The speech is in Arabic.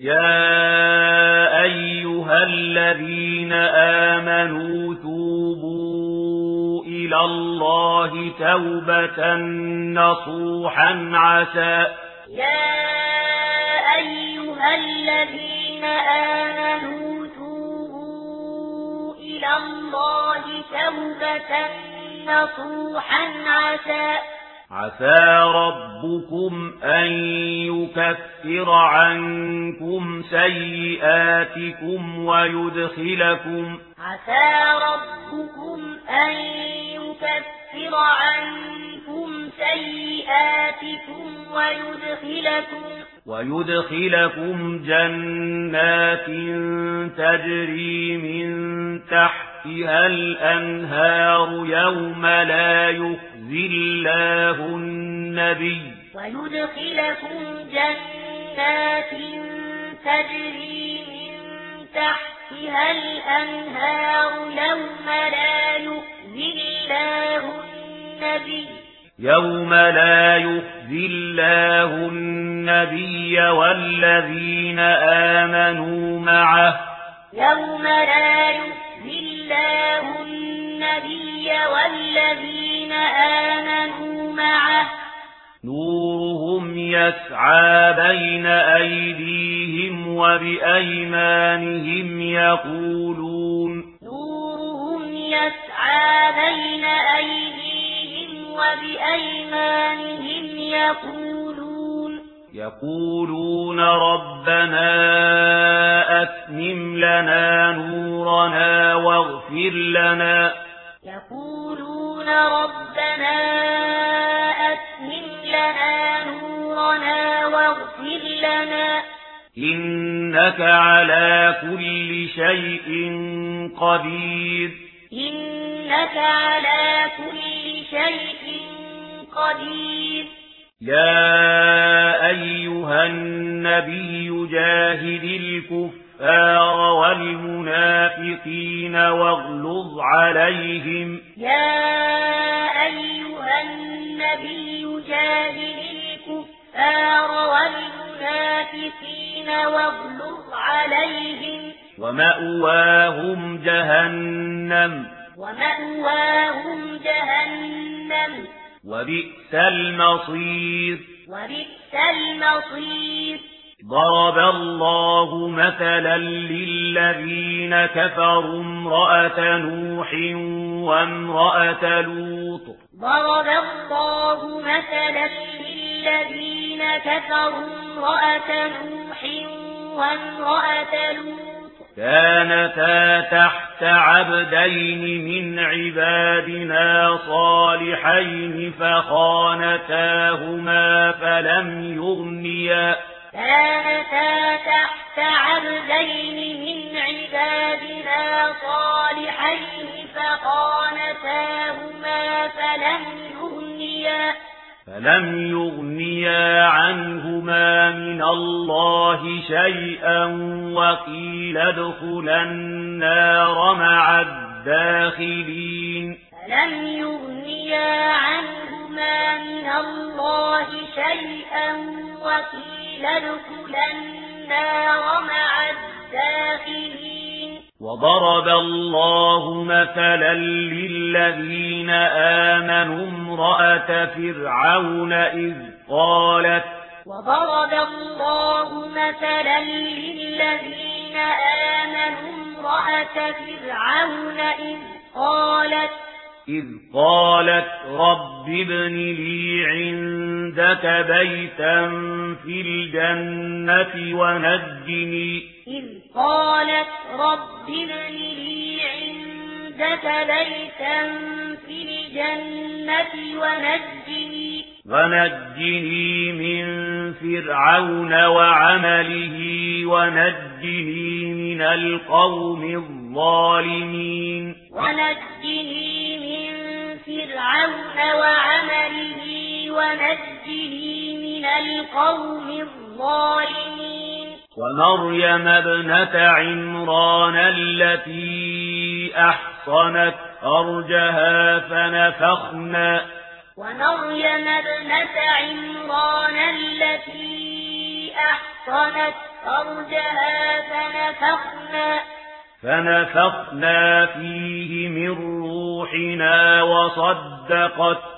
يا أيها الذين آمنوا توبوا إلى الله توبة نصوحا عسى يا أيها الذين آمنوا توبوا إلى الله توبة نصوحا عسى عسى ربكم أن يكفر عنكم سيئاتكم ويدخلكم عسى ربكم أن يكفر عنكم سيئاتكم ويدخلكم ويدخلكم جنات تجري من تحتها الأنهار يوم لا يخفر يخزي الله النبي ويدخلكم جنات تجري من تحتها الأنهار يوم لا يخزي الله النبي يوم لا يخزي الله النبي والذين آمنوا معه يوم لا يخزي الله النبي والذين نورهم يسعى بين أيديهم وبأيمانهم يقولون نورهم يسعى بين أيديهم وبأيمانهم يقولون يقولون ربنا أتمم لنا نورنا واغفر لنا يقولون ربنا إنك على كل شيء قدير. إنك على كل شيء قدير. يا أيها النبي جاهد الكفار والمنافقين واغلظ عليهم. يا أيها النبي جاهد الكفار والمنافقين والمنافقين واغلظ عليهم. ومأواهم جهنم. ومأواهم جهنم. وبئس المصير. وبئس المصير. ضرب الله مثلا للذين كفروا امرأة نوح وامرأة لوط. ضرب الله مثلا للذين الذين كفروا امرأة نوح وامرأة لوط. كانتا تحت عبدين من عبادنا صالحين فخانتاهما فلم يغنيا. كانتا تحت عبدين من عبادنا صالحين فخانتاهما فلم يغنيا. فلم يغنيا عنهما من الله شيئا وقيل ادخل النار مع الداخلين فلم يغنيا عنهما من الله شيئا وقيل ادخل النار مع الداخلين وضرب الله مثلا للذين آمنوا امرأة فرعون إذ قالت وضرب الله مثلا للذين آمنوا امرأة فرعون إذ قالت إذ قالت رب ابن لي عندك بيتا في الجنة ونجني إذ قالت رب لي عندك بيتا في الجنة ونجني ونجني من فرعون وعمله ونجني من القوم الظالمين. ونجني من فرعون وعمله ونجني من القوم الظالمين. ومريم ابنة عمران التي أحصنت أرجها فنفخنا ونريم ابنة عمران التي أحصنت أرجها فنفخنا فنفخنا فيه من روحنا وصدقت.